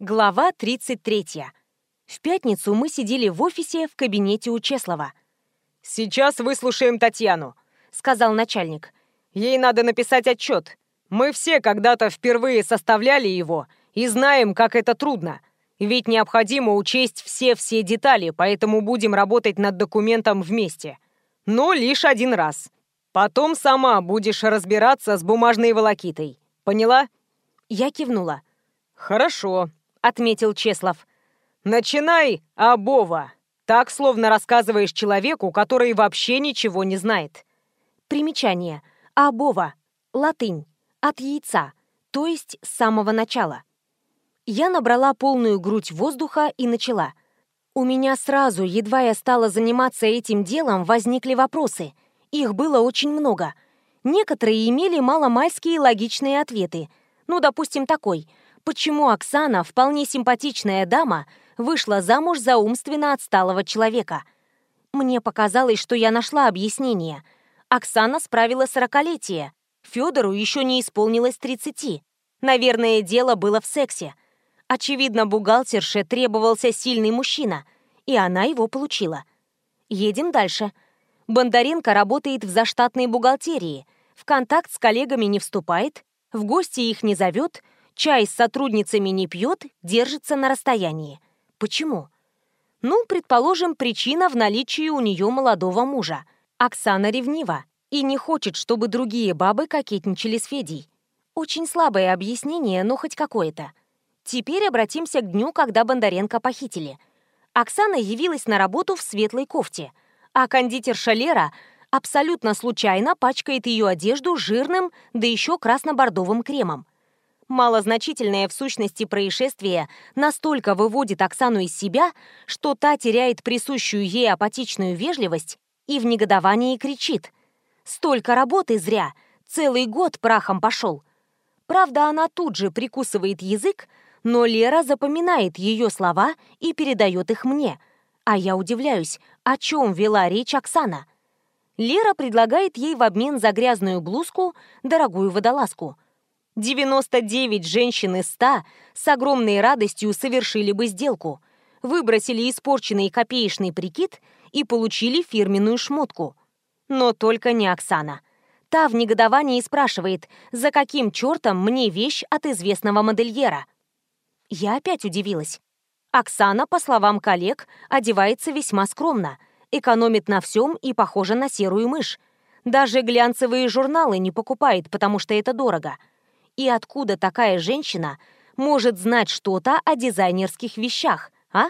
Глава 33. В пятницу мы сидели в офисе в кабинете у Чеслова. «Сейчас выслушаем Татьяну», — сказал начальник. «Ей надо написать отчет. Мы все когда-то впервые составляли его и знаем, как это трудно. Ведь необходимо учесть все-все детали, поэтому будем работать над документом вместе. Но лишь один раз. Потом сама будешь разбираться с бумажной волокитой. Поняла?» Я кивнула. «Хорошо», — отметил Чеслов. «Начинай, Абова. Так, словно рассказываешь человеку, который вообще ничего не знает». Примечание. Абова. Латынь. От яйца. То есть с самого начала. Я набрала полную грудь воздуха и начала. У меня сразу, едва я стала заниматься этим делом, возникли вопросы. Их было очень много. Некоторые имели маломальские логичные ответы. Ну, допустим, такой – почему Оксана, вполне симпатичная дама, вышла замуж за умственно отсталого человека. Мне показалось, что я нашла объяснение. Оксана справила сорокалетие. Федору еще не исполнилось тридцати. Наверное, дело было в сексе. Очевидно, бухгалтерше требовался сильный мужчина, и она его получила. Едем дальше. Бондаренко работает в заштатной бухгалтерии, в контакт с коллегами не вступает, в гости их не зовет – Чай с сотрудницами не пьет, держится на расстоянии. Почему? Ну, предположим, причина в наличии у нее молодого мужа. Оксана ревнива и не хочет, чтобы другие бабы кокетничали с Федей. Очень слабое объяснение, но хоть какое-то. Теперь обратимся к дню, когда Бондаренко похитили. Оксана явилась на работу в светлой кофте, а кондитерша Лера абсолютно случайно пачкает ее одежду жирным, да еще красно-бордовым кремом. Малозначительное в сущности происшествие настолько выводит Оксану из себя, что та теряет присущую ей апатичную вежливость и в негодовании кричит. «Столько работы зря! Целый год прахом пошел!» Правда, она тут же прикусывает язык, но Лера запоминает ее слова и передает их мне. А я удивляюсь, о чем вела речь Оксана. Лера предлагает ей в обмен за грязную блузку дорогую водолазку – 99 женщин из 100 с огромной радостью совершили бы сделку, выбросили испорченный копеечный прикид и получили фирменную шмотку. Но только не Оксана. Та в негодовании спрашивает, за каким чертом мне вещь от известного модельера. Я опять удивилась. Оксана, по словам коллег, одевается весьма скромно, экономит на всем и похожа на серую мышь. Даже глянцевые журналы не покупает, потому что это дорого – и откуда такая женщина может знать что-то о дизайнерских вещах, а?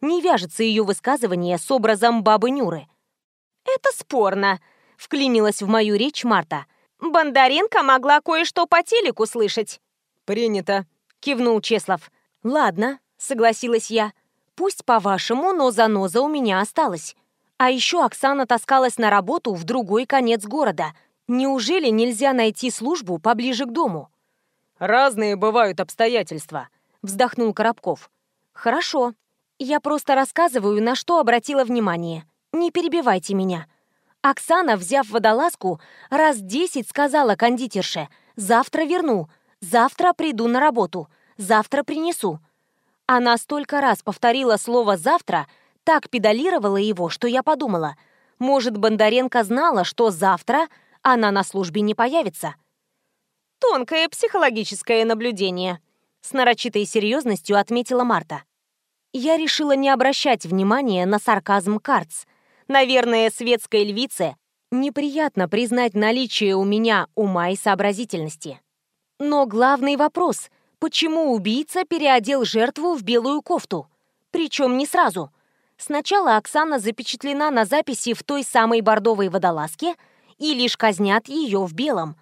Не вяжется ее высказывание с образом бабы Нюры. «Это спорно», — вклинилась в мою речь Марта. «Бондаренко могла кое-что по телеку слышать». «Принято», — кивнул Чеслов. «Ладно», — согласилась я. «Пусть по-вашему, но заноза у меня осталась. А еще Оксана таскалась на работу в другой конец города — Неужели нельзя найти службу поближе к дому? Разные бывают обстоятельства, вздохнул Коробков. Хорошо. Я просто рассказываю, на что обратила внимание. Не перебивайте меня. Оксана, взяв водолазку, раз десять сказала кондитерше «Завтра верну», «Завтра приду на работу», «Завтра принесу». Она столько раз повторила слово «завтра», так педалировала его, что я подумала, может, Бондаренко знала, что завтра она на службе не появится. Тонкое психологическое наблюдение, с нарочитой серьезностью отметила Марта. Я решила не обращать внимания на сарказм Карц. Наверное, светской львице неприятно признать наличие у меня ума и сообразительности. Но главный вопрос — почему убийца переодел жертву в белую кофту? Причем не сразу. Сначала Оксана запечатлена на записи в той самой бордовой водолазке — и лишь казнят ее в белом.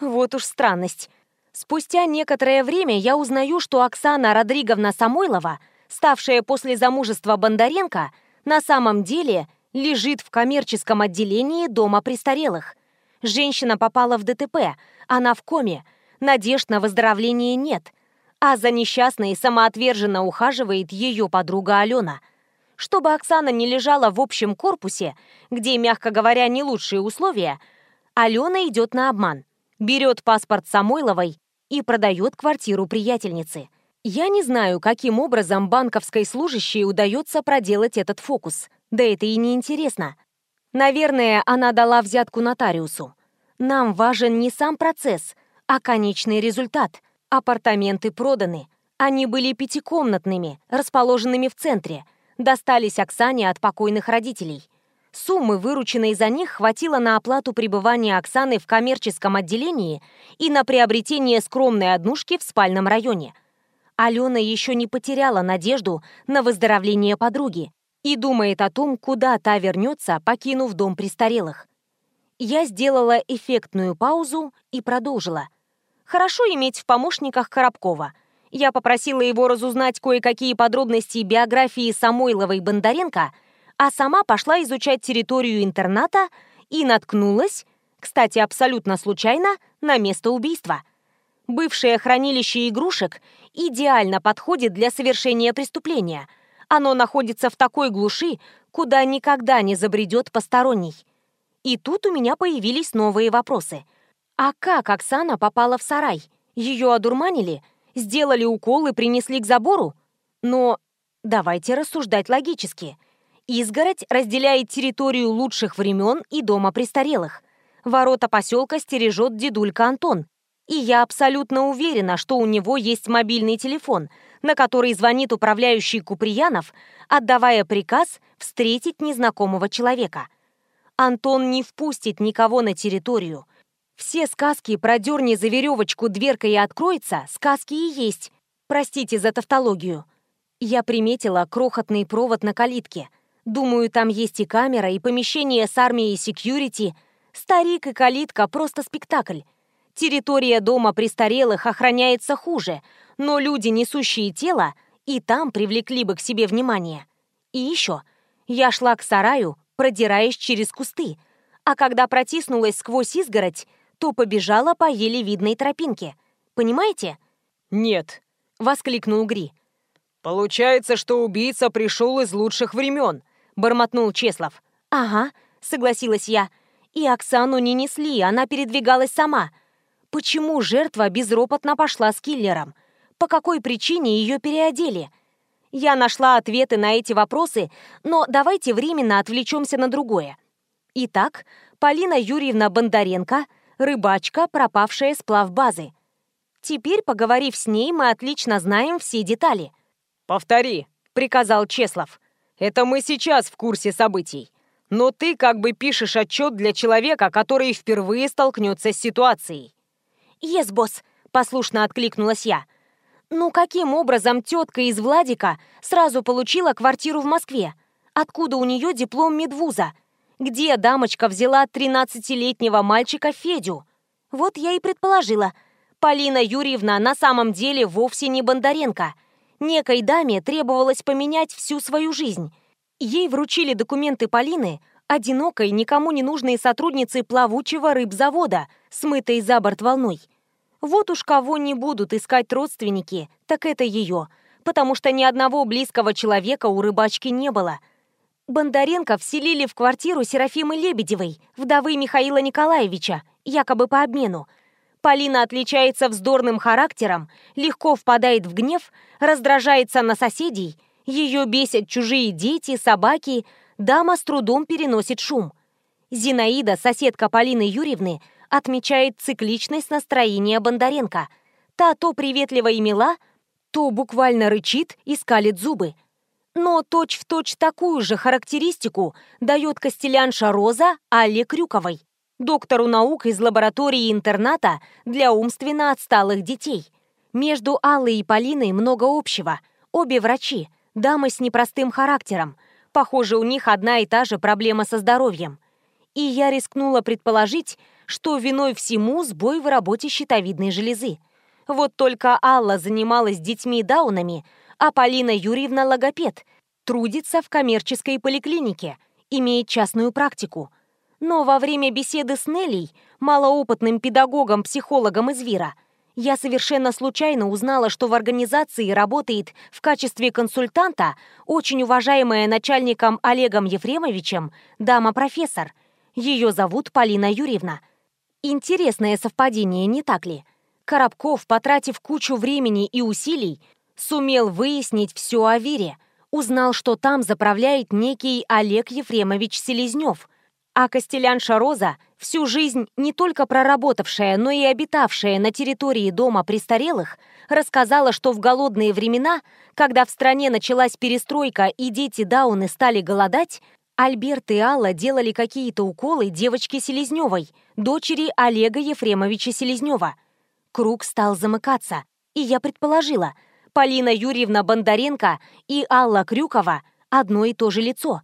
Вот уж странность. Спустя некоторое время я узнаю, что Оксана Родриговна Самойлова, ставшая после замужества Бондаренко, на самом деле лежит в коммерческом отделении дома престарелых. Женщина попала в ДТП, она в коме, надежд на выздоровление нет, а за несчастной самоотверженно ухаживает ее подруга Алена – чтобы Оксана не лежала в общем корпусе, где, мягко говоря, не лучшие условия, Алена идет на обман, берет паспорт Самойловой и продает квартиру приятельницы. Я не знаю, каким образом банковской служащей удается проделать этот фокус. Да это и не интересно. Наверное, она дала взятку нотариусу. Нам важен не сам процесс, а конечный результат. Апартаменты проданы. Они были пятикомнатными, расположенными в центре. Достались Оксане от покойных родителей. Суммы, вырученные за них, хватило на оплату пребывания Оксаны в коммерческом отделении и на приобретение скромной однушки в спальном районе. Алена еще не потеряла надежду на выздоровление подруги и думает о том, куда та вернется, покинув дом престарелых. Я сделала эффектную паузу и продолжила. Хорошо иметь в помощниках Коробкова. Я попросила его разузнать кое-какие подробности биографии Самойловой Бондаренко, а сама пошла изучать территорию интерната и наткнулась, кстати, абсолютно случайно, на место убийства. Бывшее хранилище игрушек идеально подходит для совершения преступления. Оно находится в такой глуши, куда никогда не забредет посторонний. И тут у меня появились новые вопросы. А как Оксана попала в сарай? Ее одурманили? Сделали укол и принесли к забору? Но давайте рассуждать логически. Изгородь разделяет территорию лучших времен и дома престарелых. Ворота поселка стережет дедулька Антон. И я абсолютно уверена, что у него есть мобильный телефон, на который звонит управляющий Куприянов, отдавая приказ встретить незнакомого человека – Антон не впустит никого на территорию. Все сказки про дерни за веревочку, дверка и откроется, сказки и есть. Простите за тавтологию. Я приметила крохотный провод на калитке. Думаю, там есть и камера, и помещение с армией секьюрити. Старик и калитка — просто спектакль. Территория дома престарелых охраняется хуже, но люди, несущие тело, и там привлекли бы к себе внимание. И еще. Я шла к сараю, продираясь через кусты, а когда протиснулась сквозь изгородь, то побежала по еле видной тропинке. Понимаете? «Нет», — воскликнул Гри. «Получается, что убийца пришел из лучших времен», — бормотнул Чеслов. «Ага», — согласилась я. «И Оксану не несли, она передвигалась сама. Почему жертва безропотно пошла с киллером? По какой причине ее переодели? Я нашла ответы на эти вопросы, но давайте временно отвлечемся на другое. Итак, Полина Юрьевна Бондаренко, рыбачка, пропавшая с плавбазы. Теперь, поговорив с ней, мы отлично знаем все детали. «Повтори», — приказал Чеслов. «Это мы сейчас в курсе событий. Но ты как бы пишешь отчет для человека, который впервые столкнется с ситуацией». «Ес, босс», — послушно откликнулась я. Ну каким образом тетка из Владика сразу получила квартиру в Москве? Откуда у нее диплом медвуза? Где дамочка взяла 13-летнего мальчика Федю? Вот я и предположила. Полина Юрьевна на самом деле вовсе не Бондаренко. Некой даме требовалось поменять всю свою жизнь. Ей вручили документы Полины, одинокой, никому не нужной сотрудницы плавучего рыбзавода, смытой за борт волной. Вот уж кого не будут искать родственники, так это ее, потому что ни одного близкого человека у рыбачки не было. Бондаренко вселили в квартиру Серафимы Лебедевой, вдовы Михаила Николаевича, якобы по обмену. Полина отличается вздорным характером, легко впадает в гнев, раздражается на соседей, ее бесят чужие дети, собаки, дама с трудом переносит шум. Зинаида, соседка Полины Юрьевны, отмечает цикличность настроения Бондаренко. Та то приветливо и мила, то буквально рычит и скалит зубы. Но точь-в-точь точь такую же характеристику дает костелянша Роза Алле Крюковой, доктору наук из лаборатории интерната для умственно отсталых детей. Между Аллой и Полиной много общего. Обе врачи, дамы с непростым характером. Похоже, у них одна и та же проблема со здоровьем. И я рискнула предположить, что виной всему сбой в работе щитовидной железы. Вот только Алла занималась детьми-даунами, а Полина Юрьевна логопед, трудится в коммерческой поликлинике, имеет частную практику. Но во время беседы с Неллей, малоопытным педагогом, психологом из Вира, я совершенно случайно узнала, что в организации работает в качестве консультанта очень уважаемая начальником Олегом Ефремовичем дама-профессор. Ее зовут Полина Юрьевна. Интересное совпадение, не так ли? Коробков, потратив кучу времени и усилий, Сумел выяснить все о Вере. Узнал, что там заправляет некий Олег Ефремович Селезнев. А Костелянша Роза, всю жизнь не только проработавшая, но и обитавшая на территории дома престарелых, рассказала, что в голодные времена, когда в стране началась перестройка и дети Дауны стали голодать, Альберт и Алла делали какие-то уколы девочке Селезневой, дочери Олега Ефремовича Селезнева. Круг стал замыкаться, и я предположила, Полина Юрьевна Бондаренко и Алла Крюкова одно и то же лицо.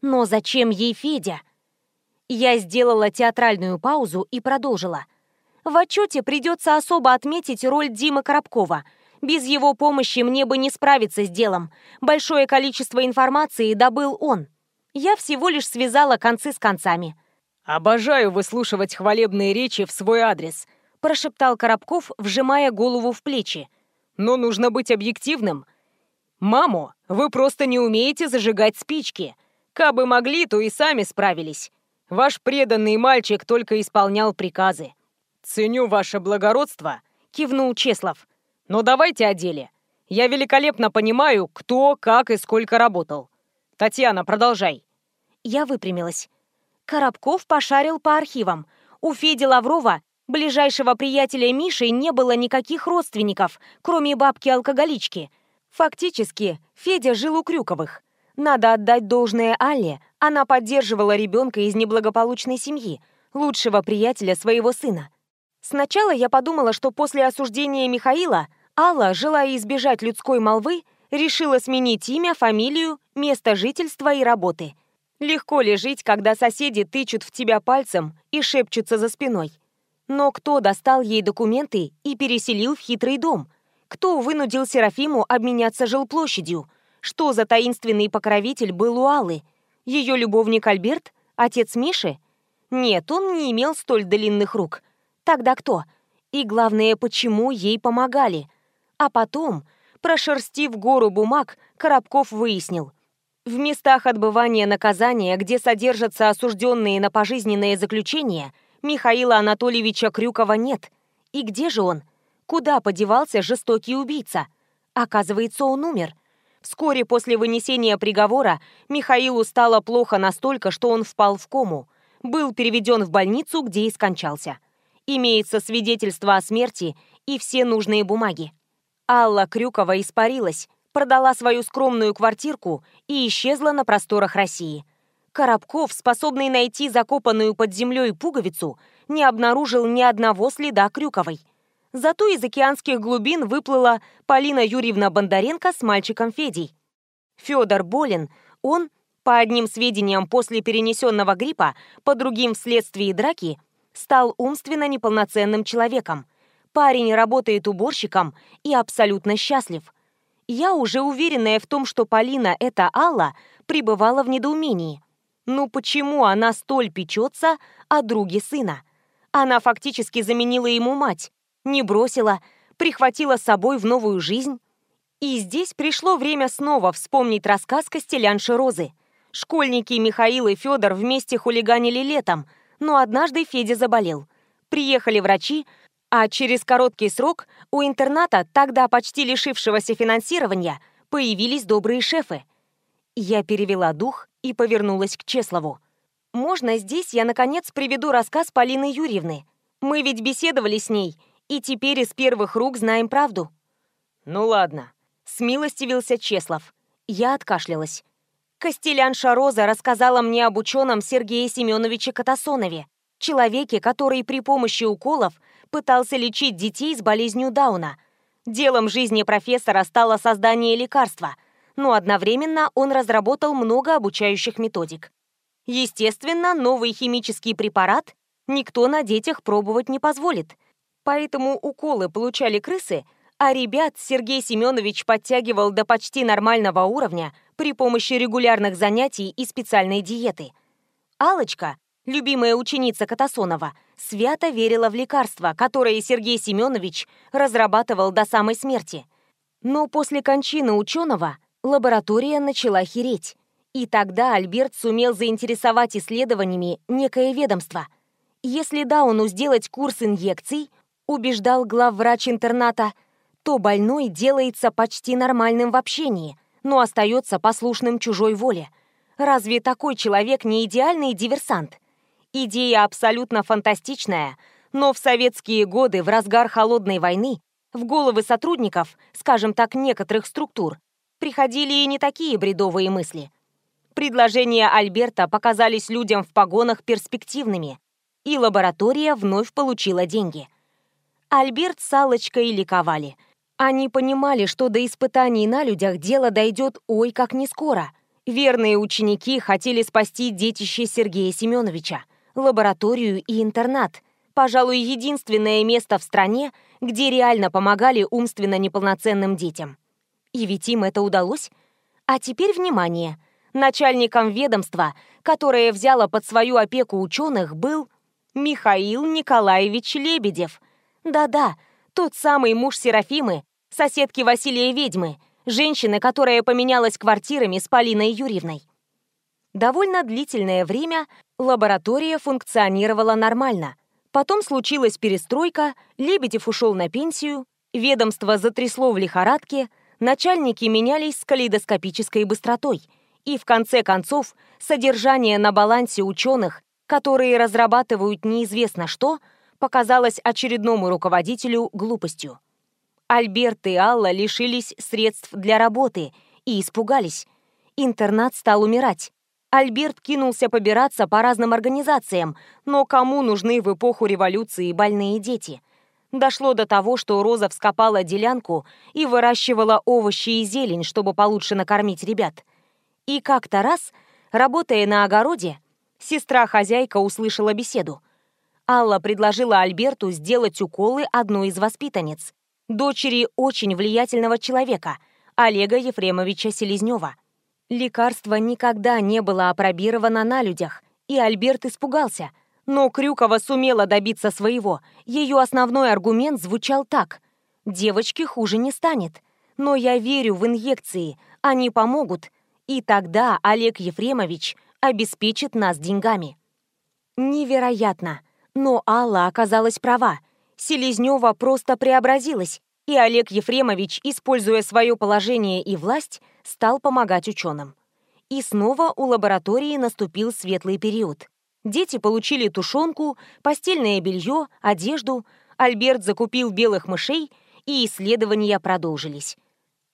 Но зачем ей Федя? Я сделала театральную паузу и продолжила. В отчете придется особо отметить роль Димы Коробкова. Без его помощи мне бы не справиться с делом. Большое количество информации добыл он. Я всего лишь связала концы с концами. «Обожаю выслушивать хвалебные речи в свой адрес», прошептал Коробков, вжимая голову в плечи. «Но нужно быть объективным. Маму, вы просто не умеете зажигать спички. Кабы могли, то и сами справились. Ваш преданный мальчик только исполнял приказы». «Ценю ваше благородство», — кивнул Чеслов. «Но давайте о деле. Я великолепно понимаю, кто, как и сколько работал. Татьяна, продолжай». Я выпрямилась. Коробков пошарил по архивам. У Феди Лаврова, ближайшего приятеля Миши, не было никаких родственников, кроме бабки-алкоголички. Фактически, Федя жил у Крюковых. Надо отдать должное Алле, она поддерживала ребенка из неблагополучной семьи, лучшего приятеля своего сына. Сначала я подумала, что после осуждения Михаила Алла, желая избежать людской молвы, решила сменить имя, фамилию, место жительства и работы – Легко ли жить, когда соседи тычут в тебя пальцем и шепчутся за спиной? Но кто достал ей документы и переселил в хитрый дом? Кто вынудил Серафиму обменяться жилплощадью? Что за таинственный покровитель был у Аллы? Ее любовник Альберт? Отец Миши? Нет, он не имел столь длинных рук. Тогда кто? И главное, почему ей помогали? А потом, прошерстив гору бумаг, Коробков выяснил – в местах отбывания наказания, где содержатся осужденные на пожизненное заключение, Михаила Анатольевича Крюкова нет. И где же он? Куда подевался жестокий убийца? Оказывается, он умер. Вскоре после вынесения приговора Михаилу стало плохо настолько, что он впал в кому. Был переведен в больницу, где и скончался. Имеется свидетельство о смерти и все нужные бумаги. Алла Крюкова испарилась, продала свою скромную квартирку и исчезла на просторах России. Коробков, способный найти закопанную под землей пуговицу, не обнаружил ни одного следа Крюковой. Зато из океанских глубин выплыла Полина Юрьевна Бондаренко с мальчиком Федей. Федор болен, он, по одним сведениям после перенесенного гриппа, по другим вследствие драки, стал умственно неполноценным человеком. Парень работает уборщиком и абсолютно счастлив я, уже уверенная в том, что Полина — это Алла, пребывала в недоумении. Ну почему она столь печется о друге сына? Она фактически заменила ему мать, не бросила, прихватила с собой в новую жизнь. И здесь пришло время снова вспомнить рассказ Костелянши Розы. Школьники Михаил и Федор вместе хулиганили летом, но однажды Федя заболел. Приехали врачи, а через короткий срок у интерната, тогда почти лишившегося финансирования, появились добрые шефы. Я перевела дух и повернулась к Чеслову. «Можно здесь я, наконец, приведу рассказ Полины Юрьевны? Мы ведь беседовали с ней, и теперь из первых рук знаем правду». «Ну ладно», — смилостивился Чеслов. Я откашлялась. Костелянша Роза рассказала мне об ученом Сергее Семеновиче Катасонове, человеке, который при помощи уколов пытался лечить детей с болезнью Дауна. Делом жизни профессора стало создание лекарства, но одновременно он разработал много обучающих методик. Естественно, новый химический препарат никто на детях пробовать не позволит, поэтому уколы получали крысы, а ребят Сергей Семенович подтягивал до почти нормального уровня при помощи регулярных занятий и специальной диеты. Алочка, любимая ученица Катасонова, свято верила в лекарства, которые Сергей Семенович разрабатывал до самой смерти. Но после кончины ученого лаборатория начала хереть. И тогда Альберт сумел заинтересовать исследованиями некое ведомство. Если Дауну сделать курс инъекций, убеждал главврач интерната, то больной делается почти нормальным в общении, но остается послушным чужой воле. Разве такой человек не идеальный диверсант? Идея абсолютно фантастичная, но в советские годы, в разгар холодной войны, в головы сотрудников, скажем так, некоторых структур, приходили и не такие бредовые мысли. Предложения Альберта показались людям в погонах перспективными, и лаборатория вновь получила деньги. Альберт с Аллочкой ликовали. Они понимали, что до испытаний на людях дело дойдет ой как не скоро. Верные ученики хотели спасти детище Сергея Семеновича, лабораторию и интернат. Пожалуй, единственное место в стране, где реально помогали умственно неполноценным детям. И ведь им это удалось. А теперь внимание. Начальником ведомства, которое взяло под свою опеку ученых, был Михаил Николаевич Лебедев. Да-да, тот самый муж Серафимы, соседки Василия Ведьмы, женщины, которая поменялась квартирами с Полиной Юрьевной. Довольно длительное время лаборатория функционировала нормально. Потом случилась перестройка, Лебедев ушел на пенсию, ведомство затрясло в лихорадке, начальники менялись с калейдоскопической быстротой, и в конце концов содержание на балансе ученых которые разрабатывают неизвестно что, показалось очередному руководителю глупостью. Альберт и Алла лишились средств для работы и испугались. Интернат стал умирать. Альберт кинулся побираться по разным организациям, но кому нужны в эпоху революции больные дети? Дошло до того, что Роза вскопала делянку и выращивала овощи и зелень, чтобы получше накормить ребят. И как-то раз, работая на огороде, Сестра-хозяйка услышала беседу. Алла предложила Альберту сделать уколы одной из воспитанниц, дочери очень влиятельного человека, Олега Ефремовича Селезнева. Лекарство никогда не было опробировано на людях, и Альберт испугался. Но Крюкова сумела добиться своего. Ее основной аргумент звучал так. «Девочке хуже не станет. Но я верю в инъекции. Они помогут. И тогда Олег Ефремович обеспечит нас деньгами. Невероятно. Но Алла оказалась права. Селезнева просто преобразилась, и Олег Ефремович, используя свое положение и власть, стал помогать ученым. И снова у лаборатории наступил светлый период. Дети получили тушенку, постельное белье, одежду, Альберт закупил белых мышей, и исследования продолжились.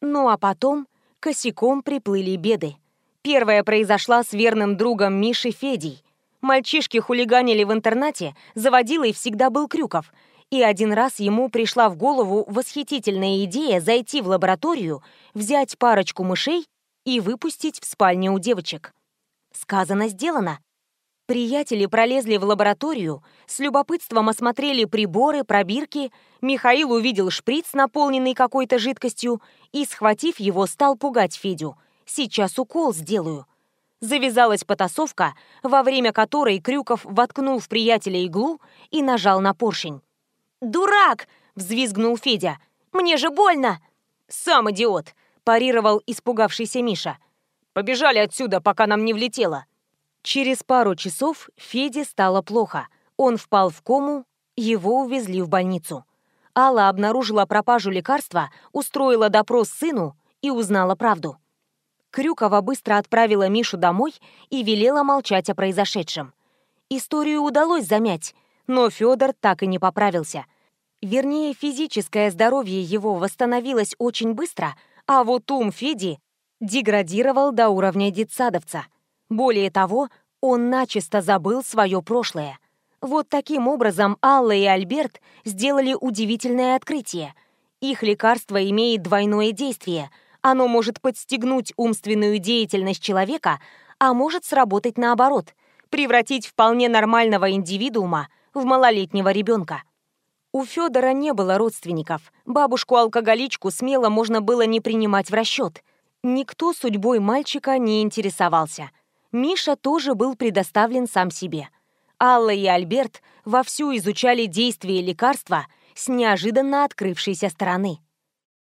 Ну а потом косяком приплыли беды. Первая произошла с верным другом Миши Федей. Мальчишки хулиганили в интернате, заводилой всегда был Крюков. И один раз ему пришла в голову восхитительная идея зайти в лабораторию, взять парочку мышей и выпустить в спальне у девочек. Сказано, сделано. Приятели пролезли в лабораторию, с любопытством осмотрели приборы, пробирки. Михаил увидел шприц, наполненный какой-то жидкостью, и, схватив его, стал пугать Федю – Сейчас укол сделаю. Завязалась потасовка, во время которой Крюков воткнул в приятеля иглу и нажал на поршень. «Дурак!» — взвизгнул Федя. «Мне же больно!» «Сам идиот!» — парировал испугавшийся Миша. «Побежали отсюда, пока нам не влетело!» Через пару часов Феде стало плохо. Он впал в кому, его увезли в больницу. Алла обнаружила пропажу лекарства, устроила допрос сыну и узнала правду. Крюкова быстро отправила Мишу домой и велела молчать о произошедшем. Историю удалось замять, но Федор так и не поправился. Вернее, физическое здоровье его восстановилось очень быстро, а вот ум Феди деградировал до уровня детсадовца. Более того, он начисто забыл свое прошлое. Вот таким образом Алла и Альберт сделали удивительное открытие. Их лекарство имеет двойное действие – оно может подстегнуть умственную деятельность человека, а может сработать наоборот, превратить вполне нормального индивидуума в малолетнего ребенка. У Федора не было родственников. Бабушку-алкоголичку смело можно было не принимать в расчет. Никто судьбой мальчика не интересовался. Миша тоже был предоставлен сам себе. Алла и Альберт вовсю изучали действие лекарства с неожиданно открывшейся стороны.